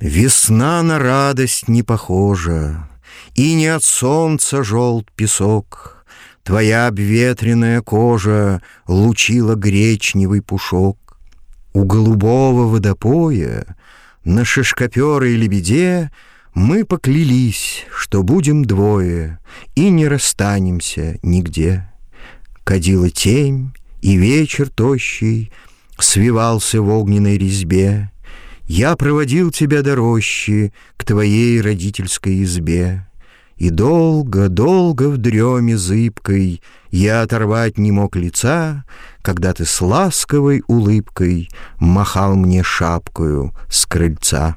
Весна на радость не похожа, И не от солнца желт песок. Твоя обветренная кожа Лучила гречневый пушок. У голубого водопоя На шишкоперой лебеде Мы поклялись, что будем двое И не расстанемся нигде. Кадила темь, и вечер тощий Свивался в огненной резьбе, я проводил тебя до рощи К твоей родительской избе. И долго-долго в дреме зыбкой Я оторвать не мог лица, Когда ты с ласковой улыбкой Махал мне шапкою с крыльца.